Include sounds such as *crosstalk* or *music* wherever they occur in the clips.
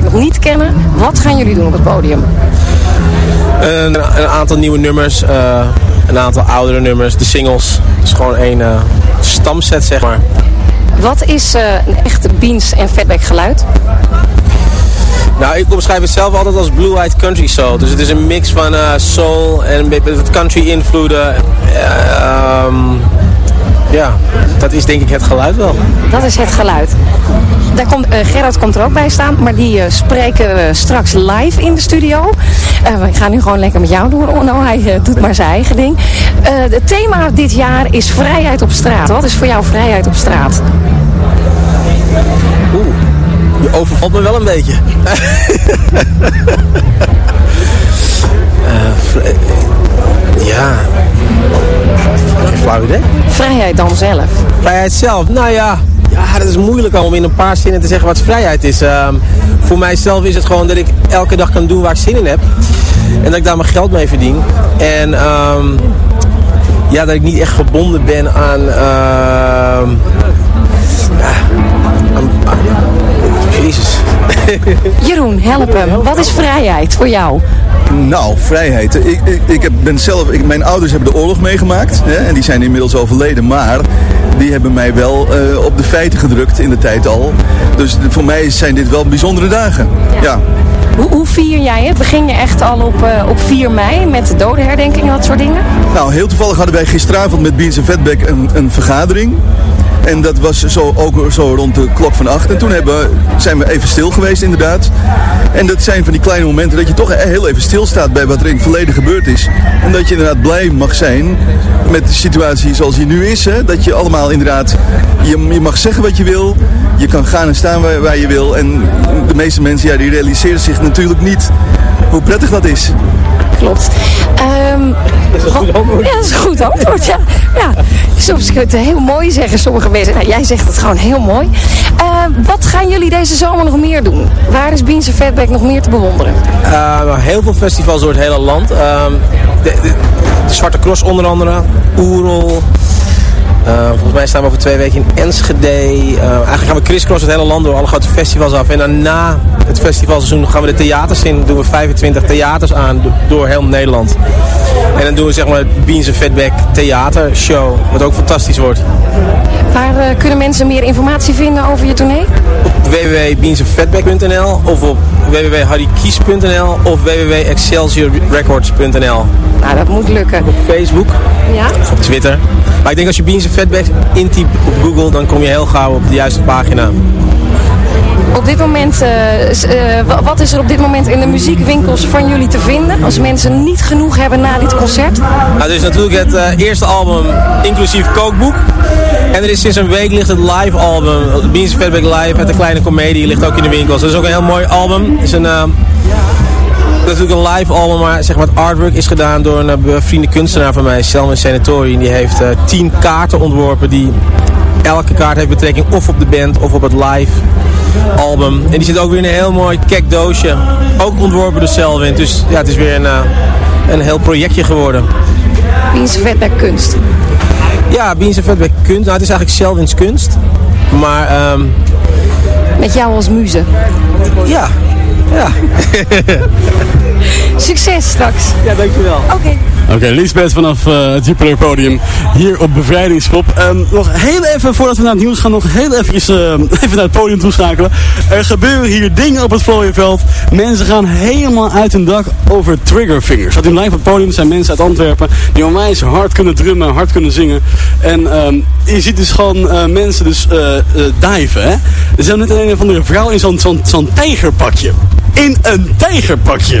nog niet kennen, wat gaan jullie doen op het podium? Een, een aantal nieuwe nummers, uh, een aantal oudere nummers, de singles. Het is gewoon een uh, stamset, zeg maar. Wat is uh, een echte beans en fatback geluid? Nou, ik omschrijf het zelf altijd als Blue Eyed Country Soul. Dus het is een mix van soul en een beetje country invloeden. Um, ja, dat is denk ik het geluid wel. Dat is het geluid. Daar komt, uh, Gerard komt er ook bij staan, maar die uh, spreken we straks live in de studio. Uh, ik ga nu gewoon lekker met jou doen, Onno. Hij doet maar zijn eigen ding. het thema dit jaar is vrijheid op straat. Wat is voor jou vrijheid op straat? Oeh, je overvalt me wel een beetje. *laughs* ja, geen flauw idee. Vrijheid dan zelf? Vrijheid zelf? Nou ja, ja, dat is moeilijk om in een paar zinnen te zeggen wat vrijheid is. Um, voor mijzelf is het gewoon dat ik elke dag kan doen waar ik zin in heb. En dat ik daar mijn geld mee verdien. En um, ja, dat ik niet echt gebonden ben aan... Uh, ja, aan, aan Jezus. *laughs* Jeroen, help hem. Wat is vrijheid voor jou? Nou, vrijheid. Ik, ik, ik heb, ben zelf, ik, mijn ouders hebben de oorlog meegemaakt. Hè, en die zijn inmiddels overleden. Maar die hebben mij wel uh, op de feiten gedrukt in de tijd al. Dus voor mij zijn dit wel bijzondere dagen. Ja. ja. Hoe, hoe, vier jij het? Begin je echt al op, uh, op 4 mei met de dodenherdenking en dat soort dingen? Nou, heel toevallig hadden wij gisteravond met Beans en Vetback een, een vergadering. En dat was zo, ook zo rond de klok van acht. En toen hebben, zijn we even stil geweest inderdaad. En dat zijn van die kleine momenten dat je toch heel even stilstaat bij wat er in het verleden gebeurd is. En dat je inderdaad blij mag zijn met de situatie zoals die nu is. Hè? Dat je allemaal inderdaad, je, je mag zeggen wat je wil. Je kan gaan en staan waar, waar je wil. En de meeste mensen ja, die realiseren zich natuurlijk niet hoe prettig dat is klopt. Um, dat is een goed antwoord. Ja, dat is een goed antwoord, ja. ja. Soms kun je het heel mooi zeggen, sommige mensen. Nou, jij zegt het gewoon heel mooi. Uh, wat gaan jullie deze zomer nog meer doen? Waar is Beans Fatback nog meer te bewonderen? Uh, heel veel festivals door het hele land. Uh, de, de, de, Zwarte Cross onder andere, Oerol... Uh, volgens mij staan we over twee weken in Enschede. Uh, eigenlijk gaan we crisscross het hele land door alle grote festivals af. En dan na het festivalseizoen gaan we de theaters in. doen we 25 theaters aan door heel Nederland. En dan doen we zeg maar Beans and Fatback theatershow. Wat ook fantastisch wordt. Waar uh, kunnen mensen meer informatie vinden over je tournee? Op www.beansandfatback.nl of op www.harrykies.nl of www.excelsiorrecords.nl Nou, dat moet lukken. Op Facebook. Ja? Of op Twitter. Maar ik denk als je Beans Fatback intypt op Google, dan kom je heel gauw op de juiste pagina. Op dit moment, uh, uh, wat is er op dit moment in de muziekwinkels van jullie te vinden? Als mensen niet genoeg hebben na dit concert? Nou, is natuurlijk het uh, eerste album, inclusief kookboek. En er is sinds een week ligt het live album, Beans Fatback Live, met de kleine comedie, ligt ook in de winkels. Dat is ook een heel mooi album. Het is een... natuurlijk een live album, maar zeg maar het artwork is gedaan door een bevriende kunstenaar van mij, Selma Senatori. Die heeft tien kaarten ontworpen die elke kaart heeft betrekking of op de band of op het live album. En die zit ook weer in een heel mooi kek doosje. Ook ontworpen door Selwyn. Dus ja, het is weer een, uh, een heel projectje geworden. Beans Vetback kunst. Ja, Beans Vetback kunst. Nou, het is eigenlijk Selwyn's kunst. Maar... Um... Met jou als muze. Ja. Ja. *laughs* Succes straks. Ja, dankjewel. Oké. Okay. Oké, okay, Lisbeth vanaf uh, het Jupiler Podium hier op Bevrijdingspop. Um, nog heel even, voordat we naar het nieuws gaan, nog heel even, uh, *laughs* even naar het podium toeschakelen. Er gebeuren hier dingen op het Vlooienveld. Mensen gaan helemaal uit hun dak over triggerfingers. Wat in live op het podium zijn mensen uit Antwerpen die onwijs hard kunnen drummen, hard kunnen zingen. En um, je ziet dus gewoon uh, mensen dus diven, hè. Er zijn net een van de vrouw in zo'n zo'n zo'n tijgerpakje. In een tijgerpakje.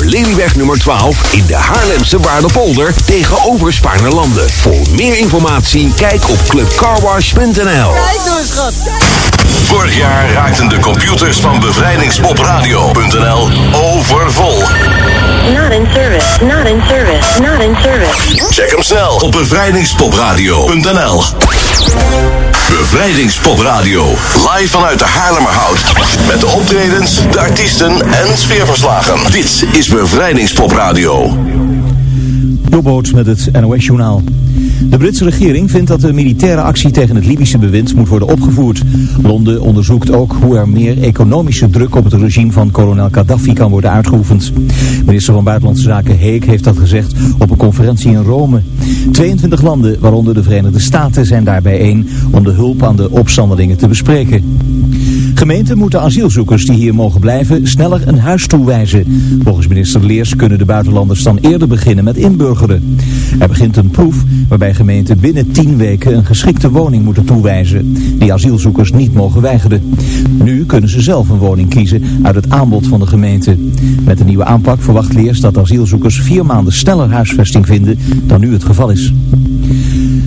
Lelyweg nummer 12 in de Haarlemse Waardepolder tegenover Spaarnerlanden. Voor meer informatie kijk op clubcarwash.nl. Kijk eens, schat. Vorig jaar raakten de computers van bevrijdingspopradio.nl overvol. Not in service. Not in service. Not in service. Check hem snel op bevrijdingspopradio.nl. Bevrijdingspopradio. Live vanuit de Haarlemmerhout. Met de optredens, de artiesten en sfeerverslagen. Dit is Bevrijdingspopradio. Jobboot met het NOS-journaal. De Britse regering vindt dat de militaire actie tegen het Libische bewind moet worden opgevoerd. Londen onderzoekt ook hoe er meer economische druk op het regime van kolonel Gaddafi kan worden uitgeoefend. Minister van Buitenlandse Zaken Heek heeft dat gezegd op een conferentie in Rome. 22 landen, waaronder de Verenigde Staten, zijn daarbij één om de hulp aan de opstandelingen te bespreken. Gemeenten moeten asielzoekers die hier mogen blijven sneller een huis toewijzen. Volgens minister Leers kunnen de buitenlanders dan eerder beginnen met inburgeren. Er begint een proef waarbij gemeenten binnen 10 weken een geschikte woning moeten toewijzen. Die asielzoekers niet mogen weigeren. Nu kunnen ze zelf een woning kiezen uit het aanbod van de gemeente. Met de nieuwe aanpak verwacht Leers dat asielzoekers vier maanden sneller huisvesting vinden dan nu het geval is.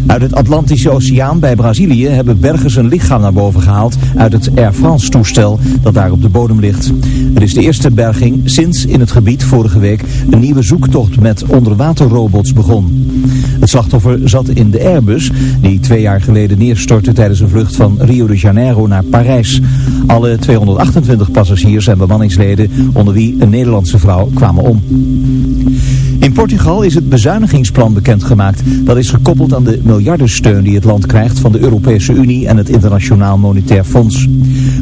Uit het Atlantische Oceaan bij Brazilië hebben bergers een lichaam naar boven gehaald uit het Air France toestel dat daar op de bodem ligt. Het is de eerste berging sinds in het gebied vorige week een nieuwe zoektocht met onderwaterrobots begon. Het slachtoffer zat in de Airbus die twee jaar geleden neerstortte tijdens een vlucht van Rio de Janeiro naar Parijs. Alle 228 passagiers en bemanningsleden onder wie een Nederlandse vrouw kwamen om. In Portugal is het bezuinigingsplan bekendgemaakt. Dat is gekoppeld aan de miljardensteun die het land krijgt van de Europese Unie en het Internationaal Monetair Fonds.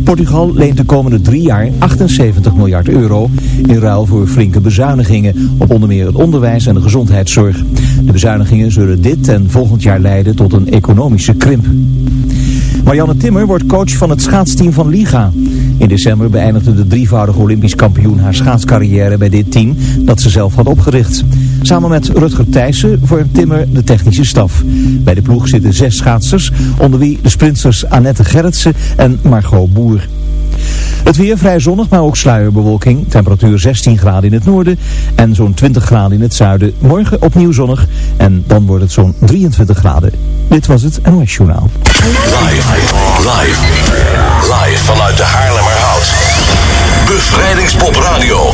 Portugal leent de komende drie jaar 78 miljard euro in ruil voor flinke bezuinigingen op onder meer het onderwijs en de gezondheidszorg. De bezuinigingen zullen dit en volgend jaar leiden tot een economische krimp. Marianne Timmer wordt coach van het schaatsteam van Liga. In december beëindigde de drievoudige Olympisch kampioen haar schaatscarrière bij dit team dat ze zelf had opgericht. Samen met Rutger Thijssen vormt Timmer de technische staf. Bij de ploeg zitten zes schaatsers, onder wie de sprinters Annette Gerritsen en Margot Boer. Het weer vrij zonnig, maar ook sluierbewolking. Temperatuur 16 graden in het noorden en zo'n 20 graden in het zuiden. Morgen opnieuw zonnig en dan wordt het zo'n 23 graden. Dit was het NOS Journaal. Live, live, live vanuit de Haarlemmerhout. Bevrijdingspop Radio.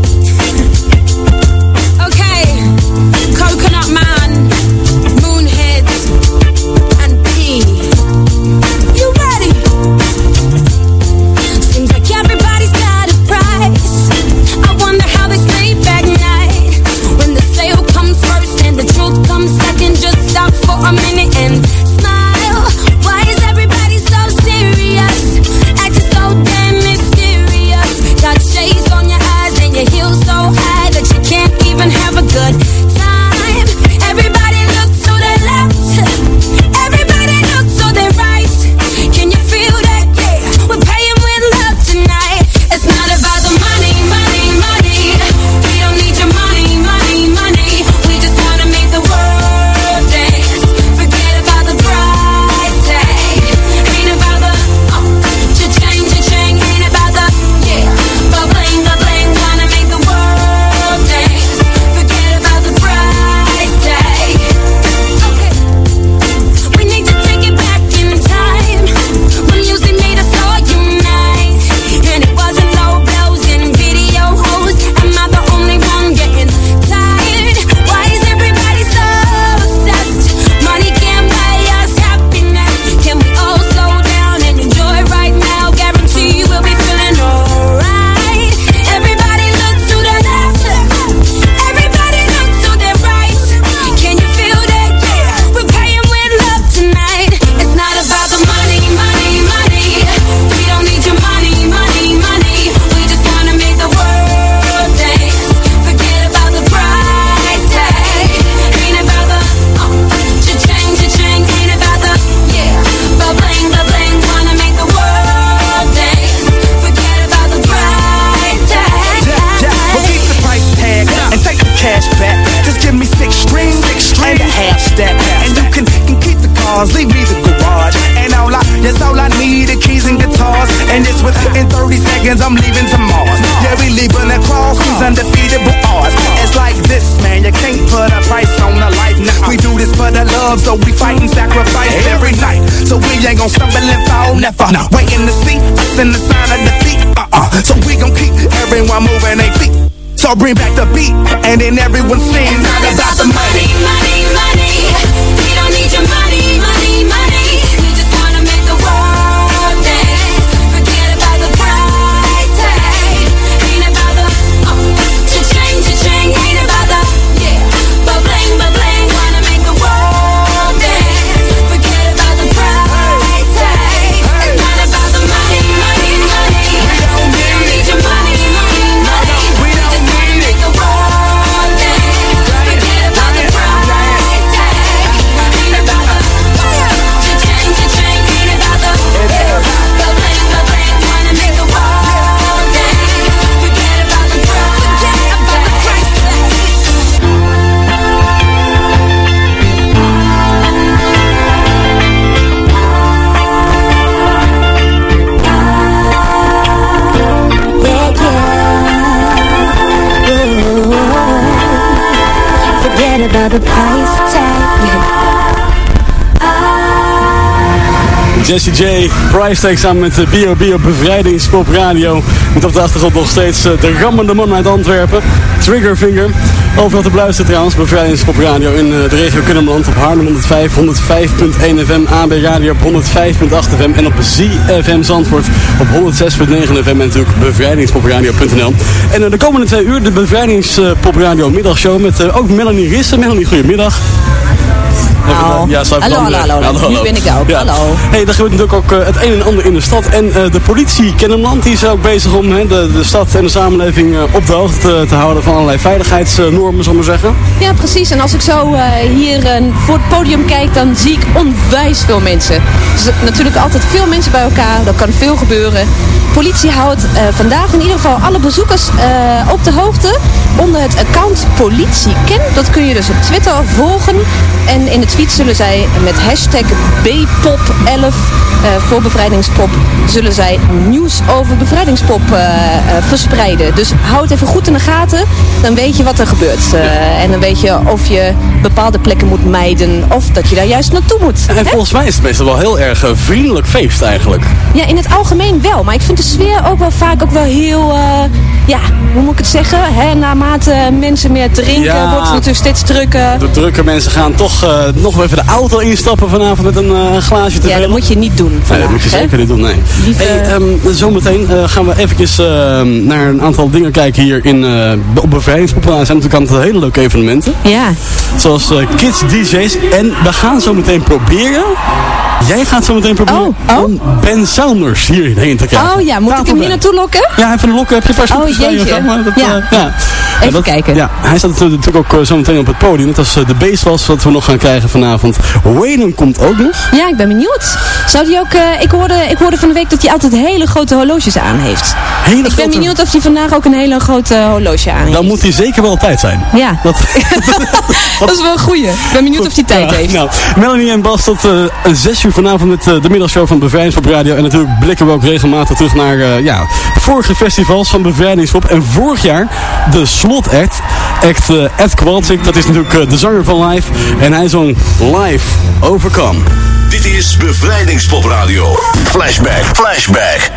The sign of defeat. Uh-uh. So we gon' keep everyone moving their feet. So bring back the beat, and then everyone sings. It's not about the money, Jesse J, Price Tag samen met de Bio Bio Bevrijdingspop Radio. Met op de achtergrond nog steeds eh, de rammende man uit Antwerpen, Triggerfinger. Overal te beluisteren trouwens, Bevrijdingspop Radio in eh, de regio Kunnemland op Haarlem 105, 105.1 FM, AB Radio op 105.8 FM en op ZFM Zandvoort op 106.9 FM en natuurlijk bevrijdingspopradio.nl. En eh, de komende twee uur de Bevrijdingspop Radio middagshow met eh, ook Melanie Rissen. Melanie, goedemiddag. Ja, zal Hallo, hallo, hallo. Nu ben ik ook. Hallo. Hey, er gebeurt natuurlijk ook eh, het een en ander in de stad. En eh, de politie Kennemerland die is ook bezig om hè, de, de stad en de samenleving eh, op de hoogte te, houden van allerlei veiligheidsnormen, zullen we maar zeggen. Ja, precies. En als ik zo hier voor het podium kijk, dan zie ik onwijs veel mensen. Dus natuurlijk altijd veel mensen bij elkaar. Er kan veel gebeuren. Politie houdt vandaag in ieder geval alle bezoekers op de hoogte onder het account Politie Ken. Dat kun je dus op Twitter volgen. En in de tweet zullen zij met hashtag BPOP11 eh, voor bevrijdingspop zullen zij nieuws over bevrijdingspop eh, eh, verspreiden. Dus houd het even goed in de gaten. Dan weet je wat er gebeurt. Eh, en dan weet je of je bepaalde plekken moet mijden of dat je daar juist naartoe moet. En volgens mij is het meestal wel heel erg eh, vriendelijk feest eigenlijk. Ja, in het algemeen wel. Maar ik vind de sfeer ook wel vaak ook wel heel... eh, ja, hoe moet ik het zeggen? Hè, naarmate mensen meer drinken, Ja. wordt het natuurlijk steeds drukker. De drukke mensen gaan toch eh, nog even de auto instappen vanavond met een eh, glaasje te Ja, dat moet je niet doen Nee, dat moet je hè? zeker niet doen, nee. Lieve- Hey, ehm, zometeen eh, gaan we eventjes eh, naar een aantal dingen kijken hier in, eh op Bevrijdingspop. Er zijn natuurlijk aantal hele leuke evenementen. Ja. Zoals eh, Kids DJ's. En we gaan zo meteen proberen. Jij gaat zo meteen proberen om Ben Saunders hierheen te krijgen. Oh ja, moet ik hem hier naartoe lokken? Ja, even een lokken. Heb je een paar Oh, jeetje. Maar dat, Ja. eh, ja. Even dat- kijken. Ja, hij staat natuurlijk ook uh, zo meteen op het podium. Net als uh, de beestwas wat we nog gaan krijgen vanavond. Waylon komt ook nog. Ja, ik ben benieuwd. Zou die ook, eh, ik, hoorde, ik hoorde van de week dat hij altijd hele grote horloges aan heeft. Hele ik ben benieuwd of hij vandaag ook een hele grote horloge aan heeft. Dan moet hij zeker wel tijd zijn. Ja, *laughs* Dat, *laughs* dat is wel een goeie. Ik ben benieuwd *laughs* of hij tijd Ja, heeft. Nou, Melanie en Bas tot uh, 6 uur vanavond met uh, de middagshow van Bevrijdingspop Radio. En natuurlijk blikken we ook regelmatig terug naar uh, ja, vorige festivals van Bevrijdingspop. En vorig jaar de slotact, act uh, Ed Kowalczyk. Dat is natuurlijk de zanger van Live. En hij zong Live Overcome. Dit is Bevrijdingspop Radio. Flashback, flashback.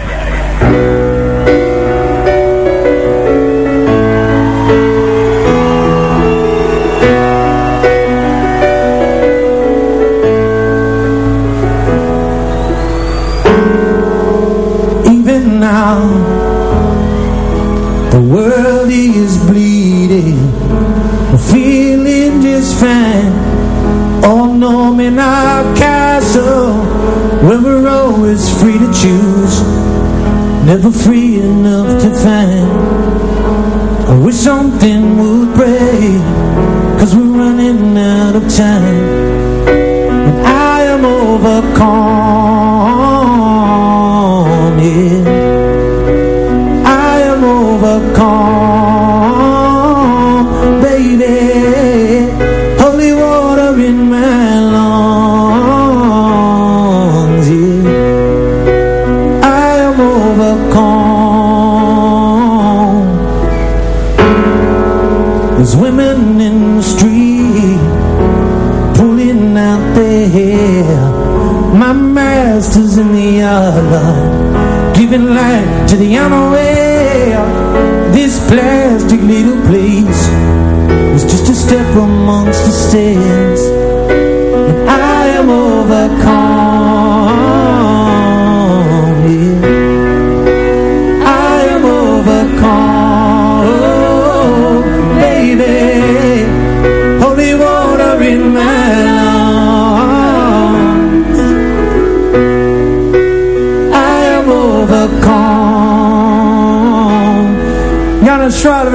Time. And I am overcome,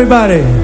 everybody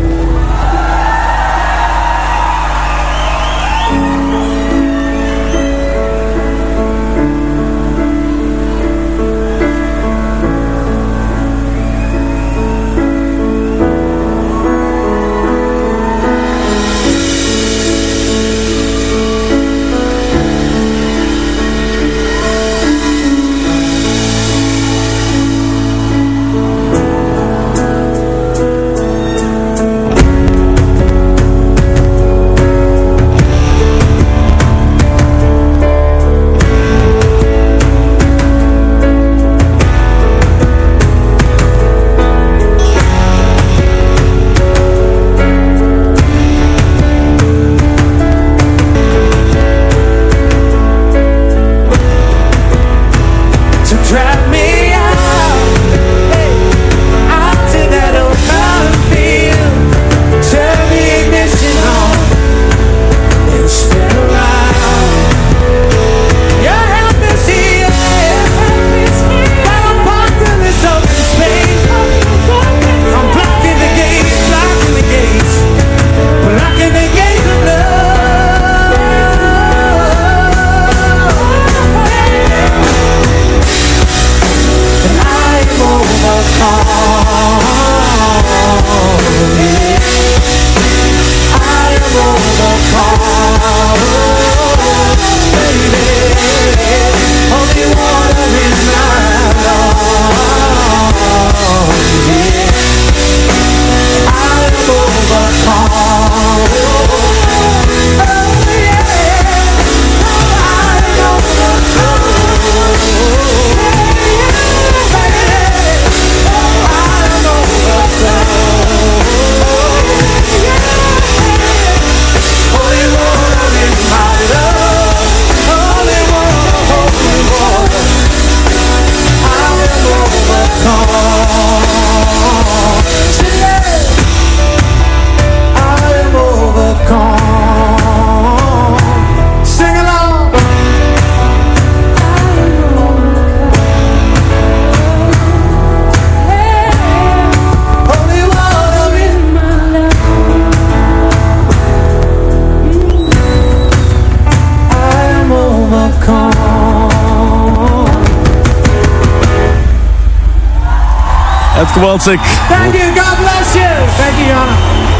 Kowalczyk. Thank you, God bless you. Thank you, Jana.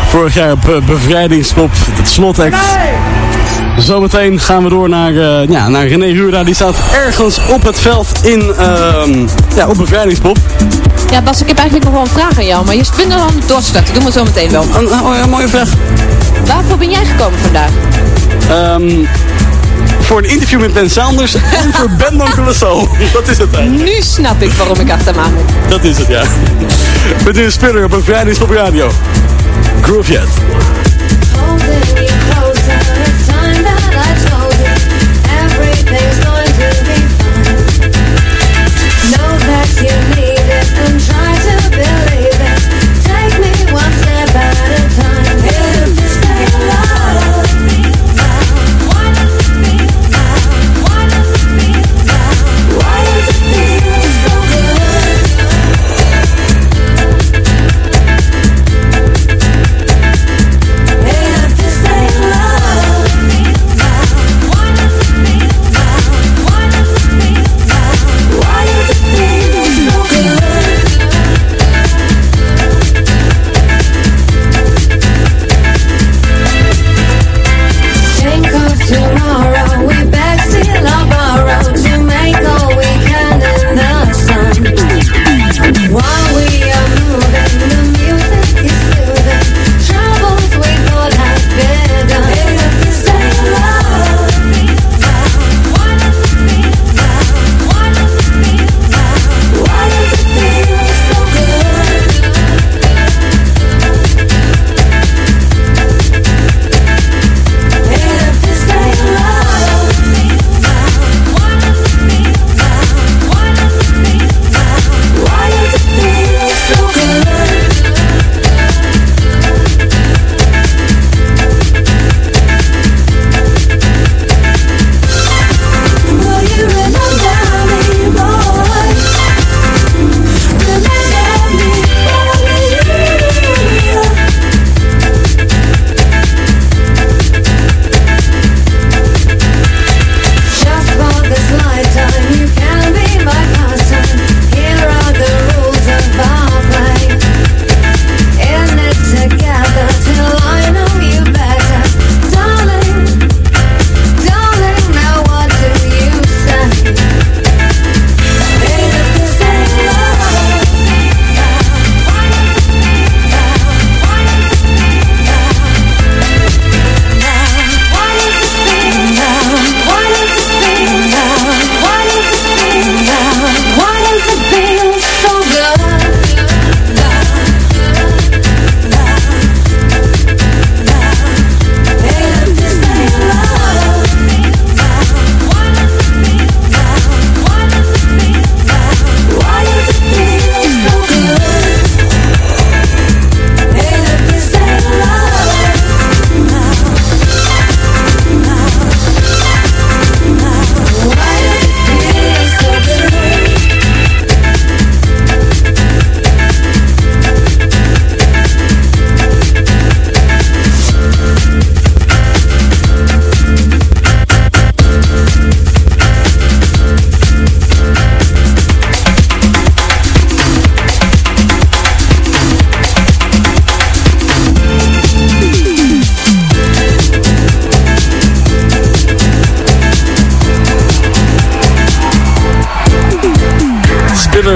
Vorig jaar op uh, bevrijdingspop, het slotact. Zometeen gaan we door naar, eh, ja, naar René Rura. Die staat ergens op het veld in, ehm, ja, op bevrijdingspop. Ja, Bas, ik heb eigenlijk nog wel een vraag aan jou, maar je bent er aan het doorstarten. Doen we zo meteen wel. Een, oh mooie vraag. Waarvoor ben jij gekomen vandaag? Ehm, voor een interview met Ben Saunders en voor Ben Don Colosso. *laughs* Dat is het eigenlijk. Nu snap ik waarom ik achter aan moet. Dat is het, ja. Met een spiller op bevrijdingspop radio. Groove Jet.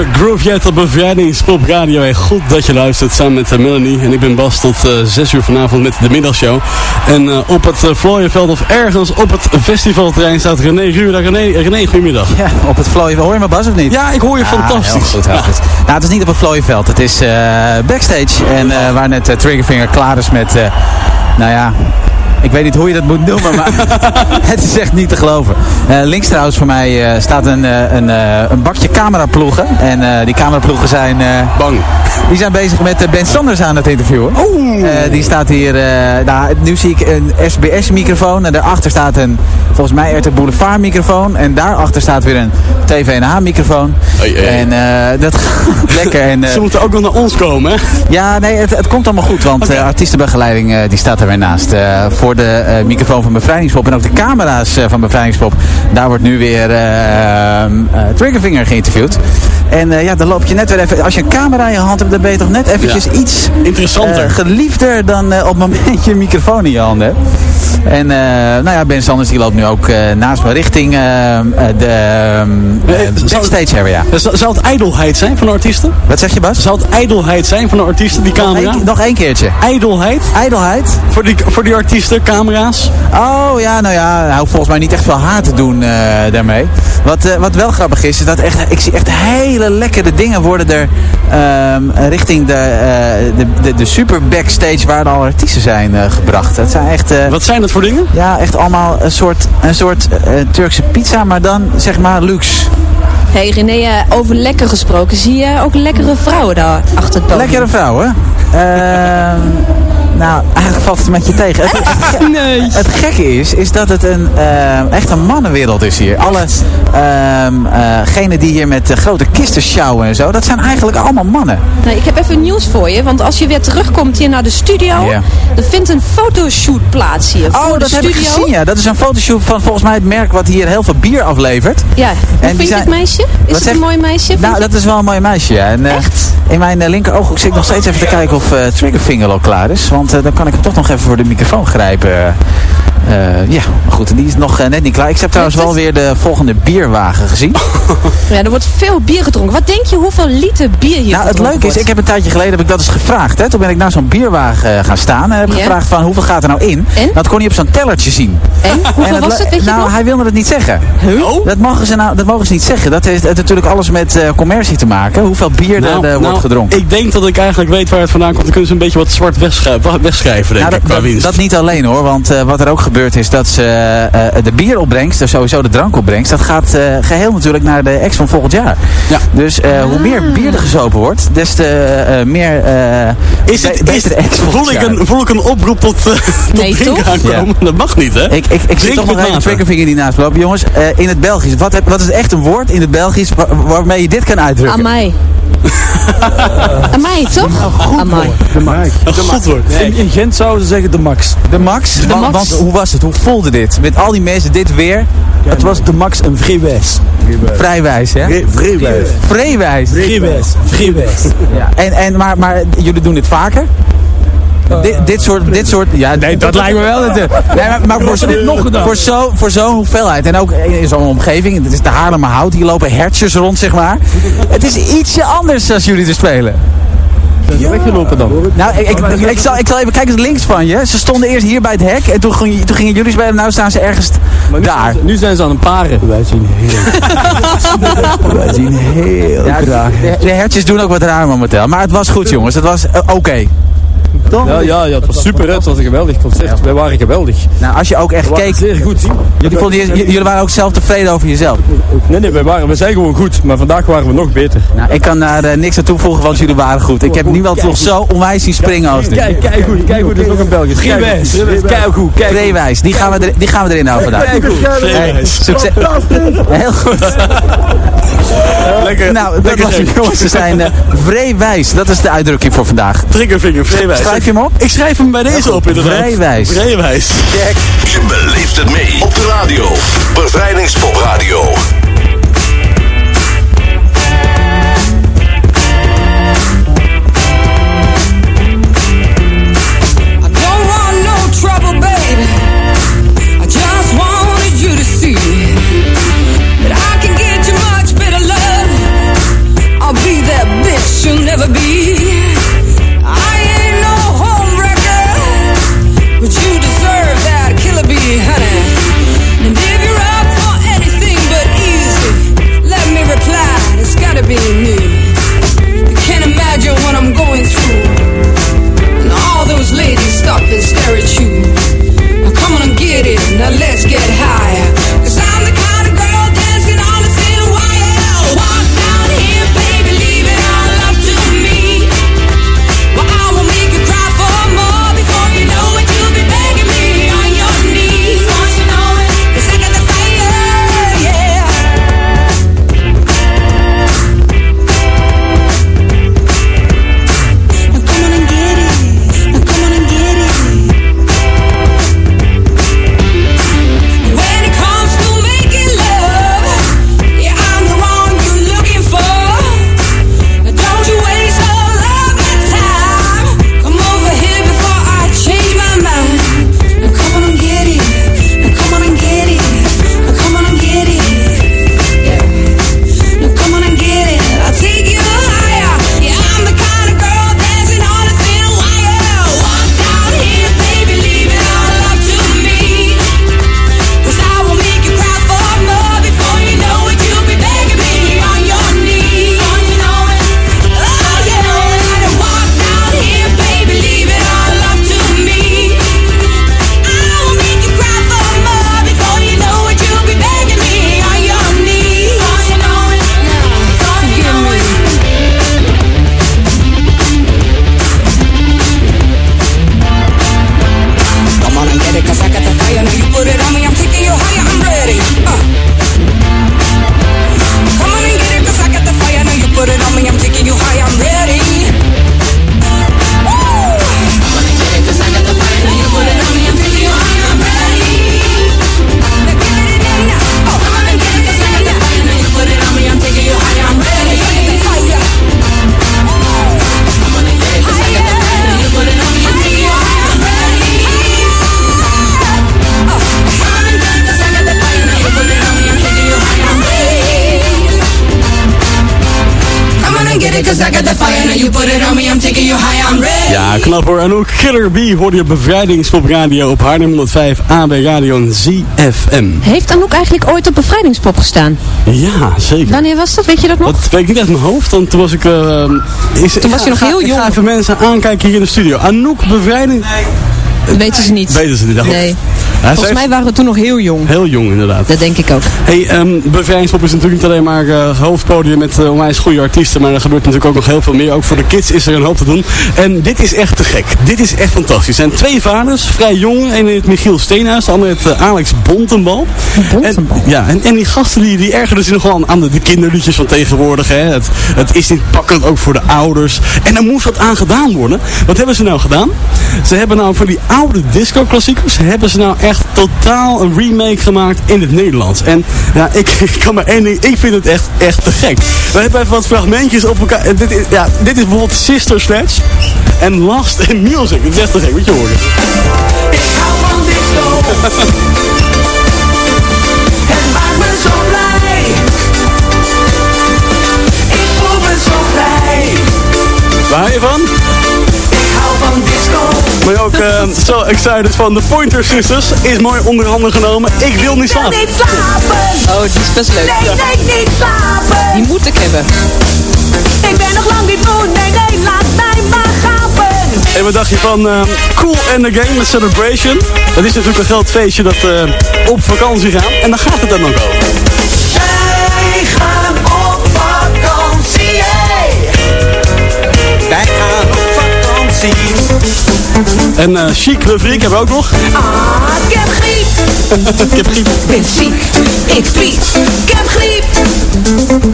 Uur Groovejet op Bevrijdingspop Radio. En goed dat je luistert samen met uh, Melanie. En ik ben Bas tot uh, 6 uur vanavond met de middagshow. En uh, op het uh, Vlooienveld of ergens op het festivalterrein staat René Ruur. René, René, goedemiddag. Ja, op het Vlooienveld. Hoor je me Bas of niet? Ja, ik hoor je ah, fantastisch. Heel goed, heel ja. goed. *laughs* Nou, het is niet op het Vlooienveld. Het is backstage. En waar net Triggerfinger klaar is met, nou ja... Ik weet niet hoe je dat moet noemen, maar *laughs* het is echt niet te geloven. Uh, links trouwens voor mij uh, staat een, uh, een, een bakje cameraploegen. En die cameraploegen zijn... Bang. Die zijn bezig met Ben Sanders aan het interviewen. Oeh. die staat hier... nou, nu zie ik een SBS-microfoon. En daarachter staat een, volgens mij, RT Boulevard microfoon. En daarachter staat weer een TVNH-microfoon. En dat gaat *laughs* lekker. En, Ze moeten ook nog naar ons komen, hè? Ja, nee, het, het komt allemaal goed. Want okay. artiestenbegeleiding die staat er weer naast. voor voor de uh, microfoon van Bevrijdingspop en ook de camera's uh, van Bevrijdingspop. Daar wordt nu weer uh, Triggerfinger geïnterviewd. En ja, dan loop je net weer even... Als je een camera in je hand hebt, dan ben je toch net eventjes ja. iets... Interessanter. geliefder dan op het moment *laughs* je een microfoon in je hand hebt. En nou ja, Ben Sanders die loopt nu ook naast me richting de backstage area. Ja. Zou het ijdelheid zijn van de artiesten? Wat zeg je Bas? Zou het ijdelheid zijn van de artiesten, die camera? Nog één, keertje. Ijdelheid? Ijdelheid? Voor die, voor die artiesten, camera's? Oh ja, nou ja, hoeft volgens mij niet echt veel haar te doen daarmee. Wat, wat wel grappig is, is dat echt, ik zie echt hele lekkere dingen worden er um, richting de, uh, de, de, de, super backstage waar alle artiesten zijn gebracht. Dat zijn echt... wat zijn dat voor dingen? Ja, echt allemaal een soort, een soort Turkse pizza, maar dan zeg maar luxe. Hey René, over lekker gesproken, zie je ook lekkere vrouwen daar achter het podium? Lekkere vrouwen? Uh, nou, eigenlijk valt het een beetje tegen. Het, het, *laughs* nee. het gekke is, is dat het een, uh, echt een mannenwereld is hier. Alle uh, die hier met grote kisten sjouwen en zo, dat zijn eigenlijk allemaal mannen. Nou, ik heb even nieuws voor je, want als je weer terugkomt hier naar de studio, ja. er vindt een fotoshoot plaats hier. Oh, dat studio. heb ik gezien, ja. Dat is een fotoshoot van volgens mij het merk wat hier heel veel bier aflevert. Ja, hoe en vind je het meisje? Is het een mooi meisje? Nou, je? dat is wel een mooi meisje, ja. En, Echt? In mijn linker ooghoek zit ik nog steeds even te kijken of Triggerfinger al klaar is. Want dan kan ik hem toch nog even voor de microfoon grijpen. Uh, ja, maar goed, die is nog uh, net niet klaar. Ik heb trouwens wel weer de volgende bierwagen gezien. *laughs* ja, er wordt veel bier gedronken. Wat denk je hoeveel liter bier hier Nou, het leuke is, wordt? ik heb een tijdje geleden heb ik dat eens gevraagd. Hè. Toen ben ik naar zo'n bierwagen uh, gaan staan en heb gevraagd van hoeveel gaat er nou in. En? Dat kon hij op zo'n tellertje zien. En? Hoeveel het was het, weet je Nou, nog? hij wilde het niet zeggen. Oh? Dat mogen ze, nou, dat mogen ze niet zeggen. Dat heeft, natuurlijk alles met eh, commercie te maken. Hoeveel bier Nou, er eh, wordt nou, gedronken. Ik denk dat ik eigenlijk weet waar het vandaan komt. Dan kunnen ze een beetje wat zwart wegschrijven, denk Nou, ik, dat, qua dat, winst. dat niet alleen hoor, want uh, wat er ook gebeurt is dat ze uh, de bieropbrengst, dus sowieso de drankopbrengst, dat gaat uh, geheel natuurlijk naar de ex van volgend jaar. Ja. Dus uh, hoe meer bier er gezopen wordt, des te uh, meer is het, is, de ex voel, ik een, voel ik een oproep tot, uh, *laughs* tot Nee, drinken toch? aankomen? Dat mag niet, hè? Ik, ik, ik zit toch nog een triggervinger die naast lopen. Jongens, uh, in het Belgisch, wat, heb, wat is echt een woord in het Belgisch waar, waarmee je dit kan uitdrukken? Amai. *laughs* Amai, toch? Amai. De max. Een goed woord. Nee. In, in Gent zouden ze zeggen de max. De max? De Want, max. want hoe was het? Hoe voelde dit? Met al die mensen, dit weer? Het was de max en vrijwijs. Vrijwijs, hè? Vrijwijs. Vrijwijs. Vrijwijs. Vrijwijs. Ja. En, en, maar, maar jullie doen dit vaker? Dit, dit, soort, dit soort, ja, nee, dat lijkt me wel natuurlijk. Nee, maar, maar voor, dit nog gedaan? voor zo'n voor zo'n hoeveelheid. En ook in zo'n omgeving, het is de Haarlemmerhout, hier lopen hertjes rond, zeg maar. Het is ietsje anders als jullie er spelen. Zijn ze weggelopen dan? Nou, ik, ik, ik, ik zal, ik zal even kijken links van je. Ze stonden eerst hier bij het hek en toen, ging, toen gingen jullie spelen. Nou staan ze ergens Maar nu daar. Zijn ze, nu zijn ze aan een paren. Wij zien heel, *laughs* wij zien heel Ja, graag. de, de hertjes doen ook wat raar momenteel. Maar het was goed, jongens. Het was uh, oké. Toch? Ja, ja, ja, het was super, hè. het was een geweldig concert. Wij waren geweldig. Nou, als je ook echt keek... zeer goed. Jullie, vonden, jullie waren ook zelf tevreden over jezelf. Nee, nee, wij waren, we zijn gewoon goed, maar vandaag waren we nog beter. Nou, ik kan daar eh, niks aan toevoegen, want jullie waren goed. Ik heb niemand nog zo onwijs zien springen als nu. Kijk, kijk goed, kijk goed, dat is nog een Belgisch. Vrijwijs. Kijk goed, kijk goed. Vreewijs, die gaan we, er, die gaan we erin houden vandaag. Kijk goed. Succes. Heel goed. Lekker. Nou, dat lekker was het, jongens. Ze zijn uh, vreewijs. Dat is de uitdrukking voor vandaag. Triggervinger, vreewijs. Schrijf je hem op? Ik schrijf hem bij deze op inderdaad. Vreewijs. Vreewijs. Check. Je beleeft het mee op de radio. Bevrijdingspop Radio. never be. Knap hoor. En ook Killer B hoorde je bevrijdingspop radio op Haarlem 105 AB Radio en ZFM. Heeft Anouk eigenlijk ooit op bevrijdingspop gestaan? Ja, zeker. Wanneer was dat? Weet je dat nog? Dat weet ik niet uit mijn hoofd, want toen was ik... eh, is, Toen was je nog ga- heel Ik ga jong. even mensen aankijken hier in de studio. Anouk Bevrijding... Dat weten ze niet. Weten ze niet. Nee. Volgens mij waren we toen nog heel jong. Heel jong inderdaad. Dat denk ik ook. Hey, ehm Bevrijdingspop is natuurlijk niet alleen maar eh, hoofdpodium met eh, onwijs goede artiesten, maar er gebeurt natuurlijk ook nog heel veel meer. Ook voor de kids is er een hoop te doen. En dit is echt te gek. Dit is echt fantastisch. Er zijn twee vaders, vrij jong. Eén heet Michiel Steenhuis, de andere heet eh, Alex Bontenbal. En, ja, en, en die gasten die, die ergeren zich nogal aan, aan de, de kinderliedjes van tegenwoordig. Hè. Het, het is niet pakkend, ook voor de ouders. En er moest wat aan gedaan worden. Wat hebben ze nou gedaan? Ze hebben nou voor die oude disco-klassiekers, hebben ze nou echt totaal een remake gemaakt in het Nederlands. En ja, ik, *laughs* ik kan maar één ding, ik vind het echt, echt te gek. We hebben even wat fragmentjes op elkaar. En dit, is, ja, dit is bijvoorbeeld Sister Sledge en Last in Music. Dat is echt te gek, moet je horen. Ik hou van disco. Het maakt me zo blij. Ik voel me zo vrij. Waar je van? Ik. Maar ook eh, zo excited van de Pointer Sisters is mooi onder handen genomen. Ik wil niet slapen. Niet slapen. Oh, die is best leuk. Nee, nee, niet slapen. Die moet ik hebben. Ik ben nog lang niet moe. Nee, nee, laat mij maar gapen. En wat dacht je van eh, Cool and the Gang met Celebration? Dat is natuurlijk een groot feestje dat eh, op vakantie gaan. En daar gaat het dan ook over. En eh Chic Freak hebben we ook nog. Ah, ik heb griep. ik heb griep. Ik ben ziek. Ik vlieg. Ik heb griep.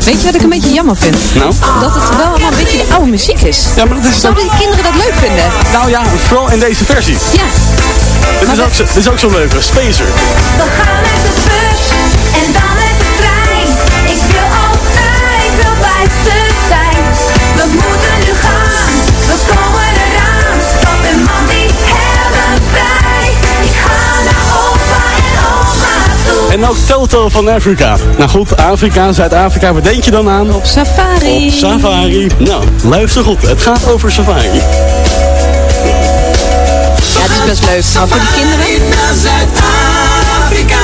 Weet je wat ik een beetje jammer vind? Nou? Dat het wel allemaal een beetje de oude muziek is. Ja, maar dat is Zouden die kinderen dat leuk vinden? Nou ja, vooral in deze versie. Ja. Dit is, ook, zo- dit is ook zo'n leuke. Spacer. We gaan met de bus en dan En ook Toto van Afrika. Nou goed, Afrika, Zuid-Afrika, wat denk je dan aan? Op safari. Op safari. Nou, luister goed. Het gaat over safari. Ja, het is best leuk. Maar voor die kinderen... naar Zuid-Afrika.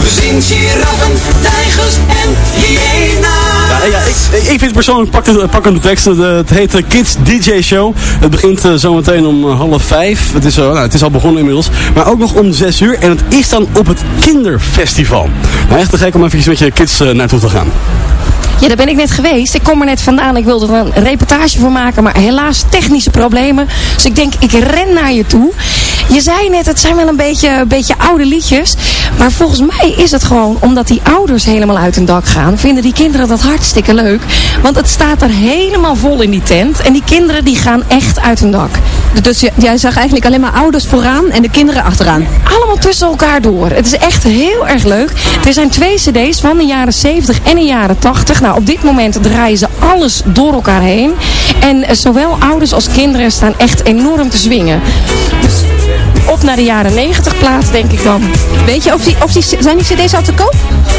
We zien giraffen, tijgers en hyena's. Ja, ja, ik, ik vind persoonlijk pakkende, pakkende teksten. De- Het heet de Kids DJ Show. Het begint eh, zometeen om eh, half vijf. Het is, eh, nou, het is al begonnen inmiddels. Maar ook nog om zes uur. En het is dan op het kinderfestival. Nou, echt te gek om even met je kids eh, naartoe te gaan. Ja, daar ben ik net geweest. Ik kom er net vandaan. Ik wilde er een reportage voor maken, maar helaas technische problemen. Dus ik denk, ik ren naar je toe. Je zei net, het zijn wel een beetje, een beetje oude liedjes. Maar volgens mij is het gewoon omdat die ouders helemaal uit hun dak gaan. Vinden die kinderen dat hartstikke leuk. Want het staat er helemaal vol in die tent. En die kinderen die gaan echt uit hun dak. Dus jij zag eigenlijk alleen maar ouders vooraan en de kinderen achteraan. Allemaal tussen elkaar door. Het is echt heel erg leuk. Er zijn twee cd's van de jaren 70 en de jaren 80. Nou, op dit moment draaien ze alles door elkaar heen. En eh, zowel ouders als kinderen staan echt enorm te zwingen. Dus op naar de jaren 90 plaats, denk ik dan. Weet je, of die, of die, zijn die cd's al te koop?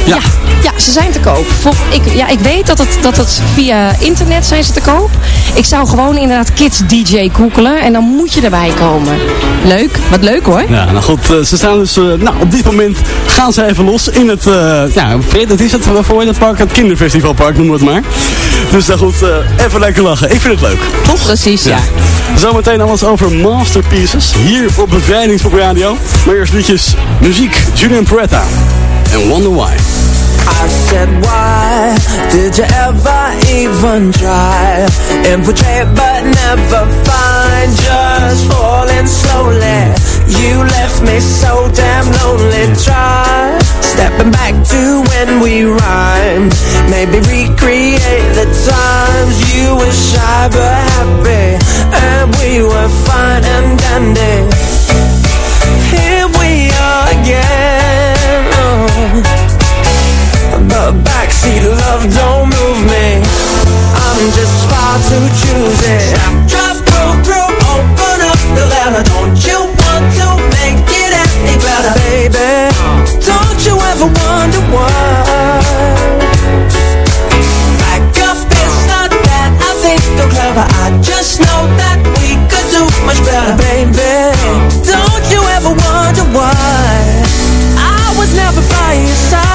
Ja. ja, ze zijn te koop. Vol- ik, ja, ik weet dat het, dat het via internet zijn ze te koop. Ik zou gewoon inderdaad Kids DJ googelen en dan moet je erbij komen. Leuk, wat leuk hoor. Ja, nou goed, eh, ze staan dus, eh, nou op dit moment gaan ze even los in het, eh, ja, dat is het voor in het park, het kinderfestivalpark noemen we het maar. Dus nou goed, even lekker lachen. Ik vind het leuk, toch? Precies, ja. Zometeen alles over masterpieces, hier op Bevrijdingspop Radio. Maar eerst liedjes, muziek, Julian Peretta en Wonder Why. I said, why did you ever even try? Infiltrate but never find, just falling slowly. You left me so damn lonely. Try stepping back to when we rhymed. Maybe recreate the times you were shy but happy, and we were fine and dandy. see love don't move me. I'm just far too choosy. Stop, drop, go through, open up the letter. Don't you want to make it any better Baby, don't you ever wonder why? Back up, it's not that I think you're clever. I just know that we could do much better Baby, don't you ever wonder why? I was never by your side.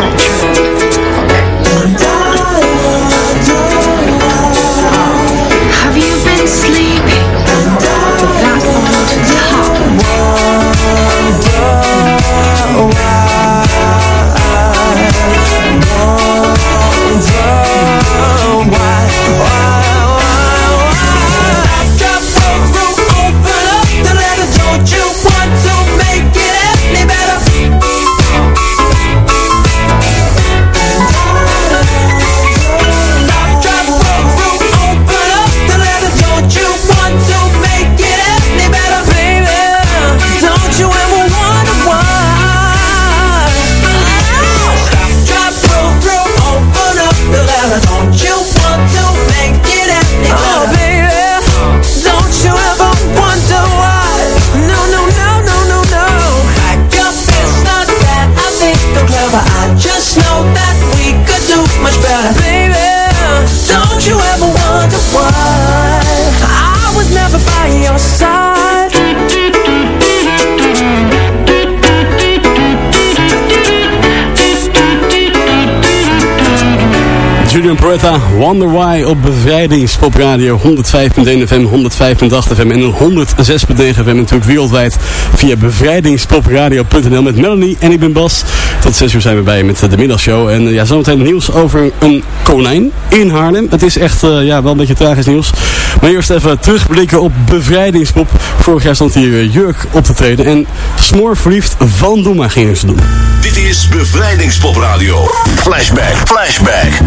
much. Julian Porta, Wonder Why op Bevrijdingspop Radio 105.1 FM, 105.8 FM en 106.9 FM natuurlijk wereldwijd via bevrijdingspopradio.nl met Melanie en ik ben Bas. Tot 6 uur zijn we bij met de middagshow en eh, ja, zometeen nieuws over een konijn in Haarlem. Het is echt eh, ja, wel een beetje tragisch nieuws. Maar eerst even terugblikken op Bevrijdingspop. Vorig jaar stond hier eh, Jurk op te treden en Smoor verliefd van Doema gingen ze doen. Dit is Bevrijdingspop Radio. Flashback, flashback.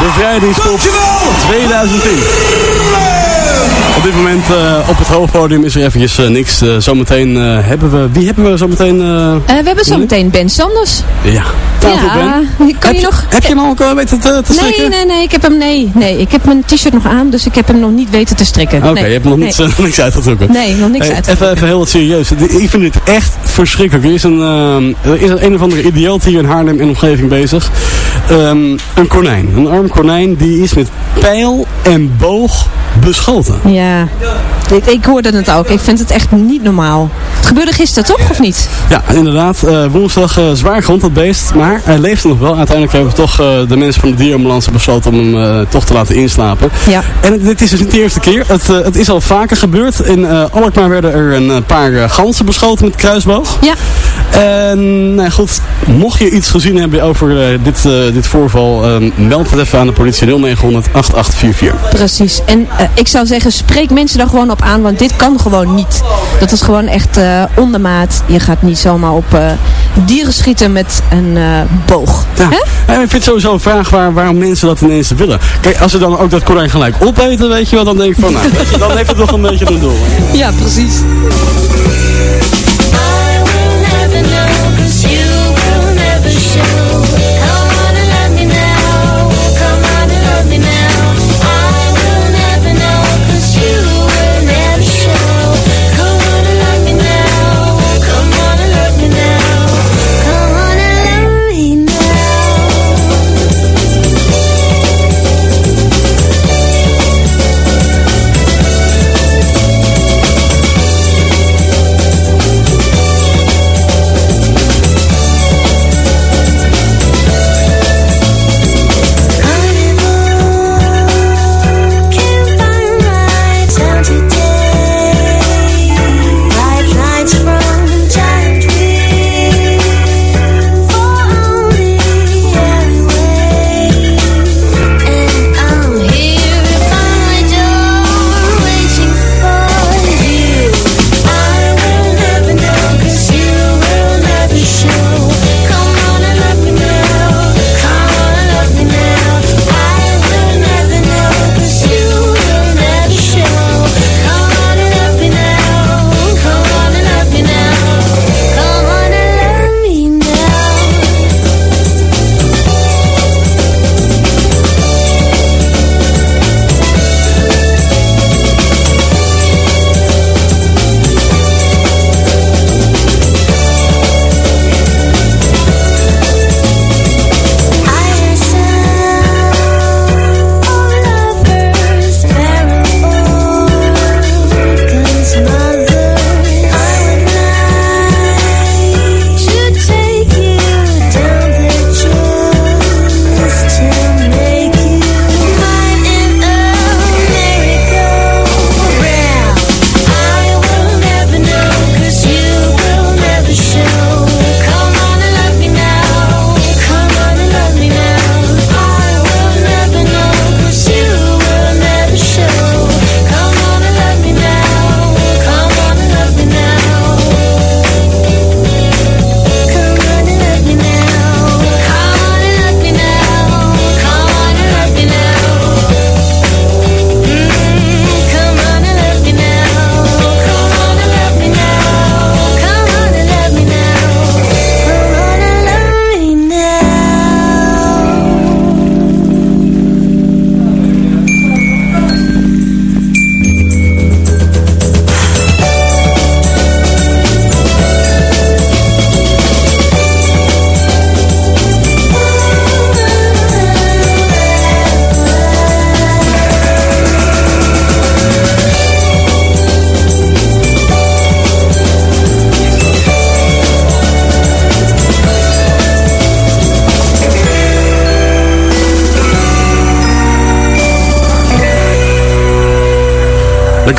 Bevrijdingspop 2010. Op dit moment eh, op het hoofdpodium is er eventjes eh, niks. Eh, zometeen eh, hebben we... Wie hebben we zometeen? we hebben zo meteen Ben Sanders. ja. Tafel. Ja, kan je nog... Heb je hem al eh, weten te, te strikken? Nee, nee, nee, ik heb hem, nee, nee, ik heb mijn t-shirt nog aan, dus ik heb hem nog niet weten te strikken. Oké, nee. je hebt nog niks, Nee. *laughs* eh, niks uitgetrokken. Nee, nog niks Hey, uit. Even, even heel wat serieus. Ik vind dit echt verschrikkelijk. Er is een, eh, er is een, een of andere idioot hier in Haarlem en omgeving bezig. Ehm, een konijn. Een arm konijn die is met pijl en boog beschoten. Ja, ik, ik hoorde het ook. Ik vind het echt niet normaal. Het gebeurde gisteren toch, of niet? Ja, inderdaad. eh, woensdag eh, zwaar gewond dat beest. Maar hij leeft nog wel. Uiteindelijk hebben toch eh, de mensen van de dierenambulance besloten om hem eh, toch te laten inslapen. Ja. En dit is dus niet de eerste keer. Het, eh, het is al vaker gebeurd. In Alkmaar werden er een paar ganzen beschoten met kruisboog. Ja. En nou goed, mocht je iets gezien hebben over dit, dit voorval, eh, meld het even aan de politie 0900 8844. Precies. En ik zou zeggen, spreek mensen daar gewoon op aan, want dit kan gewoon niet. Dat is gewoon echt ondermaat. Je gaat niet zomaar op dieren schieten met een boog. Ja. Ja, ik vind het sowieso een vraag waar, waarom mensen dat ineens willen. Kijk, als ze dan ook dat konijn gelijk opeten, weet je wel, dan denk ik van, nou, je, dan heeft het toch een beetje een doel. Ja, precies.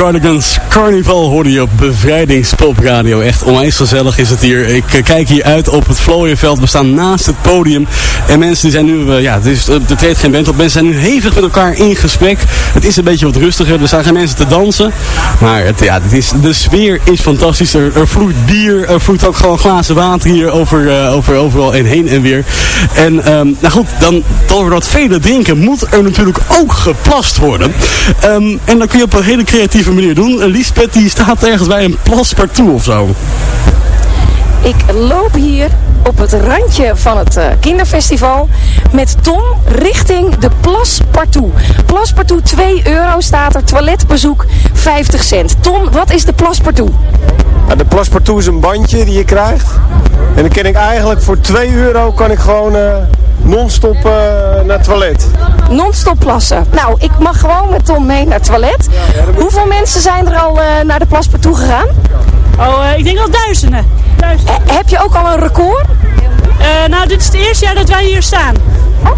Cardigans Carnival hoorde je op Bevrijdingspop Radio. Echt onwijs gezellig is het hier. Ik eh, kijk hier uit op het Vlooienveld. We staan naast het podium. En mensen die zijn nu, eh, ja, het is, er treedt geen band op. Mensen zijn nu hevig met elkaar in gesprek. Het is een beetje wat rustiger. Er staan geen mensen te dansen. Maar het, ja, het is, de sfeer is fantastisch. Er, vloeit bier. Er vloeit ook gewoon glazen water hier over, eh, over overal en heen en weer. En ehm, nou goed, dan over dat vele drinken moet er natuurlijk ook geplast worden. Ehm, en dat kun je op een hele creatieve manier doen. Lisbeth die staat ergens bij een plas partout of zo. Ik loop hier op het randje van het eh, kinderfestival met Tom richting de Plas Partout. Plas Partout 2 euro staat er, toiletbezoek 50 cent. Tom, wat is de Plas Partout? Nou, de plaspartout is een bandje die je krijgt. En dan kan ik eigenlijk voor 2 euro kan ik gewoon eh, non-stop eh, naar het toilet. Non-stop plassen. Nou, ik mag gewoon met Tom mee naar het toilet. Hoeveel mensen zijn er al eh, naar de Plas Partout gegaan? Oh, ik denk al duizenden. duizenden. heb je ook al een record? nou, dit is het eerste jaar dat wij hier staan.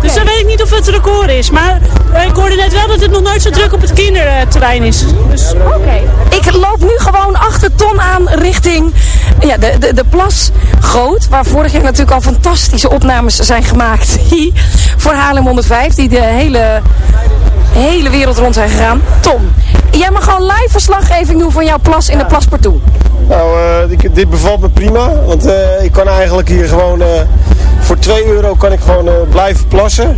Dus dan weet ik niet of het een record is. Maar ik hoorde net wel dat het nog nooit zo druk op het kinderterrein is. Dus... Oké. Ik loop nu gewoon achter Ton aan richting ja, de, de, de plas Groot. Waar vorig jaar natuurlijk al fantastische opnames zijn gemaakt. *laughs* voor Haarlem 105. Die de hele, hele wereld rond zijn gegaan. Tom, jij mag gewoon live verslaggeving doen van jouw plas in de plas Partout. Nou, eh, dit- dit bevalt me prima. Want eh, ik kan eigenlijk hier gewoon... eh, voor 2 euro kan ik gewoon eh, blijven plassen.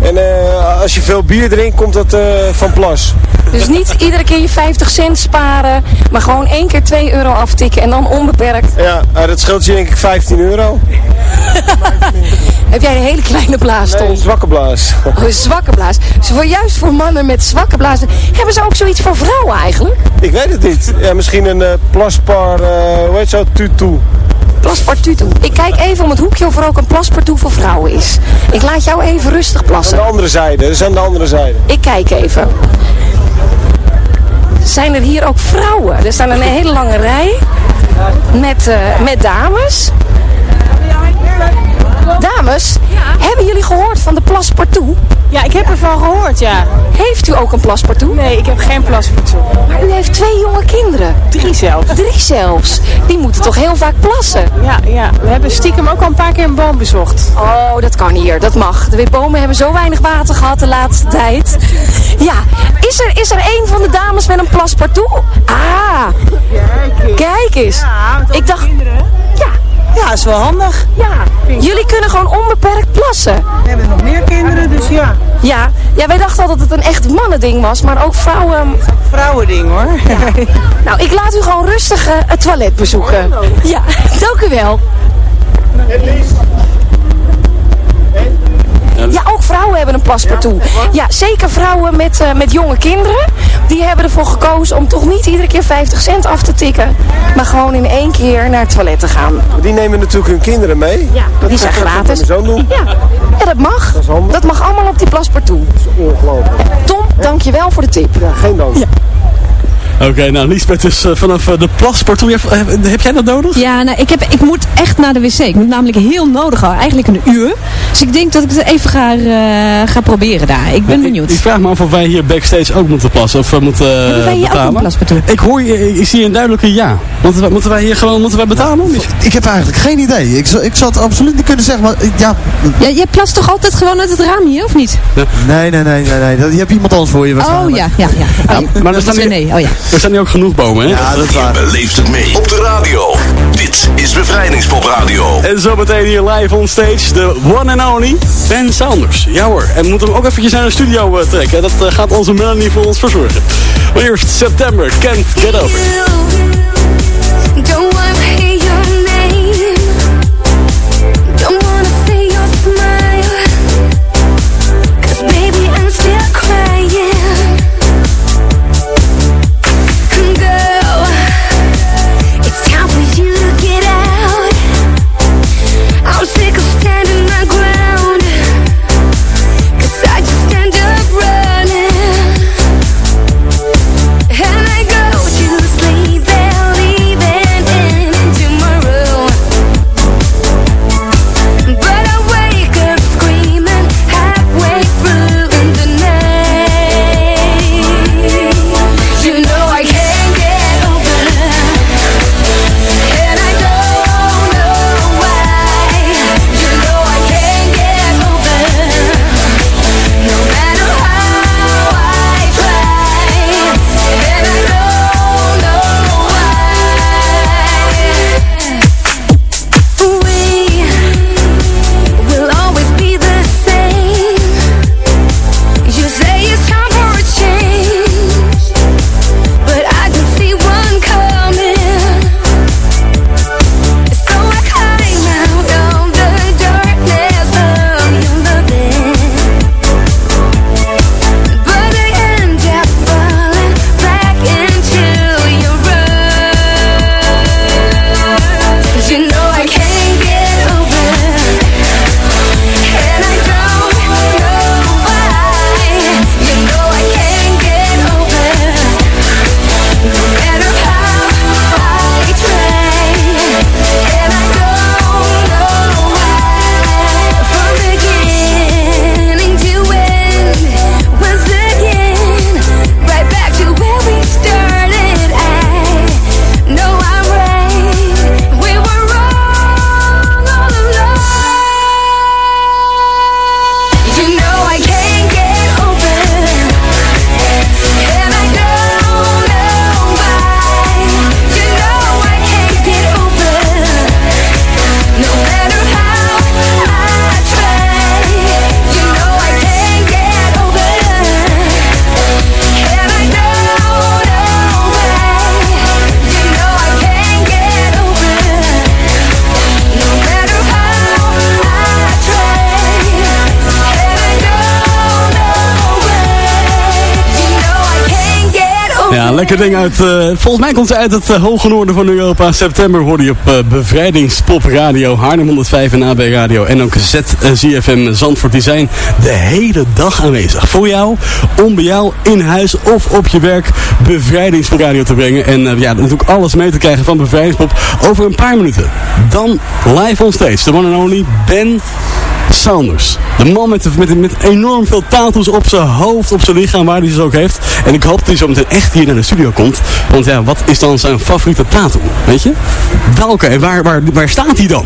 En eh, als je veel bier drinkt, komt dat eh, van plas. Dus niet *laughs* iedere keer je 50 cent sparen. Maar gewoon één keer 2 euro aftikken en dan onbeperkt. Ja, dat scheelt je denk ik 15 euro. *laughs* Heb jij een hele kleine blaas, Tom? Nee, een zwakke blaas. Oh, een zwakke blaas. Dus voor, juist voor mannen met zwakke blazen. Hebben ze ook zoiets voor vrouwen eigenlijk? Ik weet het niet. Ja, misschien een eh, plaspar, hoe heet zo, tutu. Plaspartutu. Ik kijk even om het hoekje of er ook een plaspartout voor vrouwen is. Ik laat jou even rustig Aan plassen. de andere zijde, dat is aan de andere zijde. Ik kijk even. Zijn er hier ook vrouwen? Er staan een hele lange rij met, eh, met dames. Dames, hebben jullie gehoord van de plaspartout? Ja, ik heb ervan gehoord, ja. Heeft u ook een plaspartout? Nee, ik heb geen plaspartout. Maar u heeft twee jonge kinderen. Drie zelfs. Drie zelfs. Die moeten toch heel vaak plassen? Ja, ja. We hebben stiekem ook al een paar keer een boom bezocht. Oh, dat kan hier. Dat mag. De bomen hebben zo weinig water gehad de laatste tijd. Ja, is er, is er een van de dames met een plaspartout? Ah, kijk eens. Ik dacht... Ja. Ja, is wel handig. Ja, jullie kunnen gewoon onbeperkt plassen. We hebben ja. Ja, ja wij dachten altijd dat het een echt mannending was, maar ook vrouwen... Vrouwending hoor. Nou, ik laat u gewoon rustig eh, het toilet bezoeken. Ja, *laughs* dank u wel. Ja, vrouwen hebben een plaspartout. Ja, zeker vrouwen met, eh, met jonge kinderen. Die hebben ervoor gekozen om toch niet iedere keer 50 cent af te tikken. Maar gewoon in één keer naar het toilet te gaan. Die nemen natuurlijk hun kinderen mee. Ja, dat die zijn gratis. mijn zoon doen. Ja, ja dat mag. Dat, mag allemaal op die plaspartout. Ongelooflijk. Tom, dankjewel voor de tip. Ja, geen dank. Oké, nou Lisbeth is eh, vanaf eh, de plas partout. Heb, eh, heb jij dat nodig? Ja, nou, ik, heb, ik moet echt naar de wc. Ik moet namelijk heel nodig houden. Eigenlijk een uur. Dus ik denk dat ik het even ga, eh, ga proberen daar. Ik ben benieuwd. Ik vraag me af of wij hier backstage ook moeten plassen of we moeten eh, Hebben wij hier ook betalen. een plaspartout? Ik hoor je, ik zie een duidelijke ja. Moeten wij, moeten wij hier gewoon moeten wij betalen? of niet? Ik heb eigenlijk geen idee. Ik, zou- ik zou het absoluut niet kunnen zeggen, maar ja. Ja, jij plast toch altijd gewoon uit het raam hier, of niet? Nee, nee, nee, nee, nee. Dat, je hebt iemand anders voor je Oh waarschijnlijk. ja, ja, ja. Ja, maar er staan, is hier, nee. Oh ja. Er staan hier ook genoeg bomen, hè? Ja, dat is waar. Beleeft het mee op de radio. Dit is Bevrijdingspop Radio. En zometeen hier live on stage, de one and only Ben Saunders. Ja hoor, en we moeten hem ook eventjes naar de studio eh, trekken. Dat eh, gaat onze Melanie voor ons verzorgen. Maar eerst september, can't get over. Lekker ding uit. eh, volgens mij komt ze uit het eh, hoge noorden van Europa. September hoorde je op eh, Bevrijdingspop Radio, Haarlem 105 en AB Radio. En ook ZFM Zandvoort. Die zijn de hele dag aanwezig. Voor jou, om bij jou in huis of op je werk Bevrijdingspop Radio te brengen. En ja, natuurlijk alles mee te krijgen van Bevrijdingspop over een paar minuten. Dan live on stage, de one and only Ben Sanders. De man met, met, enorm veel tattoos op zijn hoofd, op zijn lichaam, waar hij ze ook heeft. En ik hoop dat hij zo meteen echt hier naar de studio komt. Want ja, wat is dan zijn favoriete tattoo? Weet je? Welke? En waar, waar, waar staat hij dan?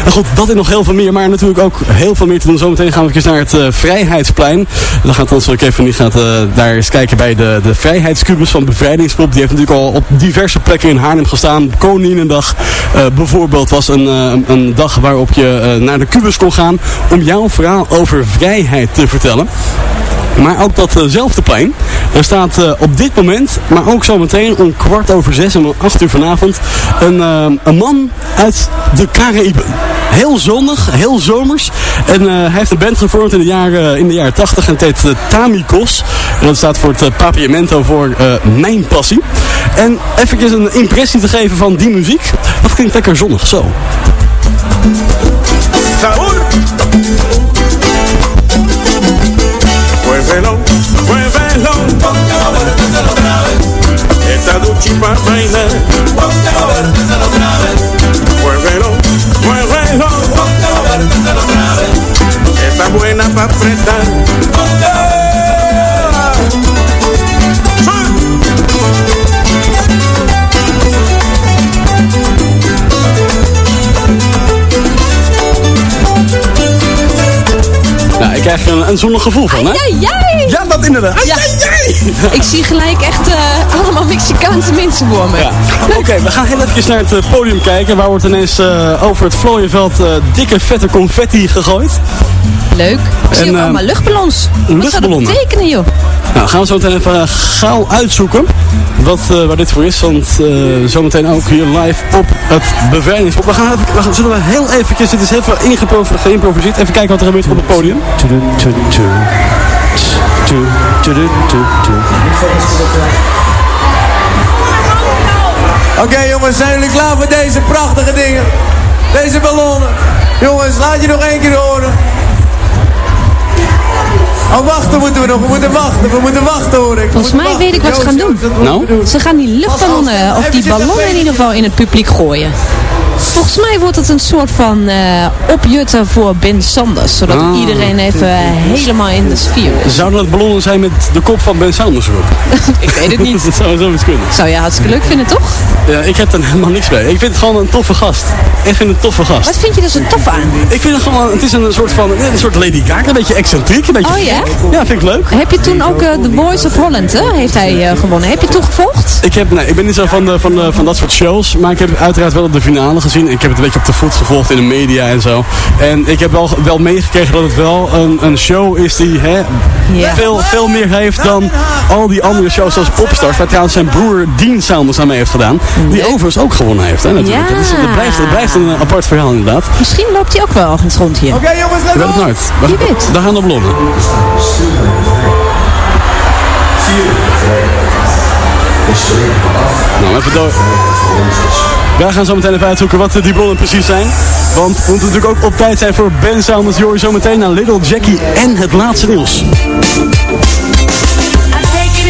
Nou goed, dat en nog heel veel meer. Maar natuurlijk ook heel veel meer te doen. Zometeen gaan we even naar het eh, Vrijheidsplein. Dan gaat onze Kevin die gaat, eh, daar eens kijken bij de, de Vrijheidskubus van Bevrijdingspop. Die heeft natuurlijk al op diverse plekken in Haarlem gestaan. Koninginnedag eh, bijvoorbeeld was een, een dag waarop je naar de kubus kon gaan om jouw verhaal over vrijheid te vertellen. Maar ook datzelfde plein. Er staat eh, op dit moment, maar ook zometeen om kwart over zes en om acht uur vanavond, een, eh, een man uit de Caraïben. Heel zonnig, heel zomers. En eh, hij heeft een band gevormd in de jaren, in de jaren 80 en het heet Tamikos. En dat staat voor het uh, papiamento voor eh, Mijn Passie. En even een impressie te geven van die muziek. Dat klinkt lekker zonnig, zo. Muévelo, muévelo. Póngalo verde, se lo. Esta duchi para bailar. Se lo. Muévelo, muévelo. Se lo. Esta buena para apretar. Krijg een, een zonnig gevoel van, hè? Jij, jij! Ja, dat inderdaad. Ja. *laughs* Ik zie gelijk echt eh, allemaal Mexicaanse mensen voor me. Ja. Oké, we gaan heel even naar het eh, podium kijken. Waar wordt ineens eh, over het Vlooienveld eh, dikke vette confetti gegooid. Leuk. Ik zie En, ook allemaal luchtballons. Wat zou dat betekenen, joh? Nou, gaan we zo meteen even gauw uitzoeken wat, eh, waar dit voor is. Want eh, zometeen ook hier live op het bevrijdingspop. We gaan even, we zullen we heel eventjes, dit is heel veel geïmproviseerd. Even kijken wat er gebeurt op het podium. Oké jongens, zijn jullie klaar voor deze prachtige dingen? Deze ballonnen. Jongens, laat je nog één keer horen. Oh, wachten moeten we nog. We moeten wachten. We moeten wachten hoor. Ik. Volgens mij weet ik wat ze gaan doen. Doen. Ze gaan die luchtballonnen, of die ballonnen in ieder geval in het publiek gooien. Volgens mij wordt het een soort van eh, opjutten voor Ben Sanders. Zodat Ah. iedereen even eh, helemaal in de sfeer is. Zouden dat ballonnen zijn met de kop van Ben Sanders erop? *laughs* ik weet het niet. *laughs* dat zou zo eens kunnen. Zou je hartstikke leuk vinden, toch? Ja, ik heb er helemaal niks mee. Ik vind het gewoon een toffe gast. Ik vind het een toffe gast. Wat vind je er zo tof aan? Ik vind het gewoon, het is een soort van, een soort Lady Gaga, een beetje excentriek, een beetje Oh ja? Ja, vind ik leuk. Heb je toen ook eh, The Voice of Holland, hè? Heeft hij gewonnen. Heb je toegevolgd? Ik, heb, nee, ik ben niet zo van, de, van, de, van dat soort shows, maar ik heb uiteraard wel de finale gezien. Ik heb het een beetje op de voet gevolgd in de media en zo. En ik heb wel, wel meegekregen dat het wel een, een show is die hè, veel, veel meer heeft dan al die andere shows zoals Popstars. Waar trouwens zijn broer Dean Sanders aan mee heeft gedaan. Die overigens ook gewonnen heeft. Hè, natuurlijk. Ja. Dat, is, dat, blijft, dat blijft een apart verhaal inderdaad. Misschien loopt hij ook wel ergens rond hier. Oké jongens, Ik let weet het op. nooit. We, daar gaan de ballonnen. Nou, even door. Wij gaan zo meteen even uitzoeken wat die ballonnen precies zijn. Want we moeten natuurlijk ook op tijd zijn voor Ben hoort zo meteen naar Little Jackie en het laatste nieuws. I take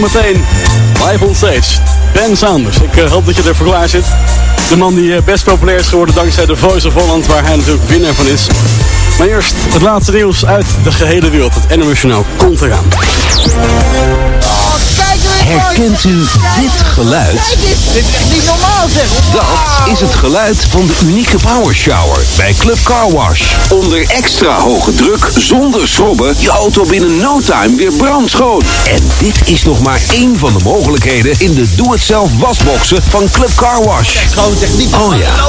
Zometeen live on stage. Ben Saunders. Ik eh, hoop dat je ervoor klaar zit. De man die eh, best populair is geworden dankzij The Voice of Holland, waar hij natuurlijk winnaar van is. Maar eerst het laatste nieuws uit de gehele wereld. Het Journaal komt eraan. Herkent u dit geluid? Dit is echt niet normaal zeg. Dat is het geluid van de unieke Power Shower bij Club Car Wash. Onder extra hoge druk, zonder schrobben, je auto binnen no time weer brandschoon. En dit is nog maar één van de mogelijkheden in de doe-het-zelf wasboxen van Club Car Wash. Gewoon techniek. Oh ja.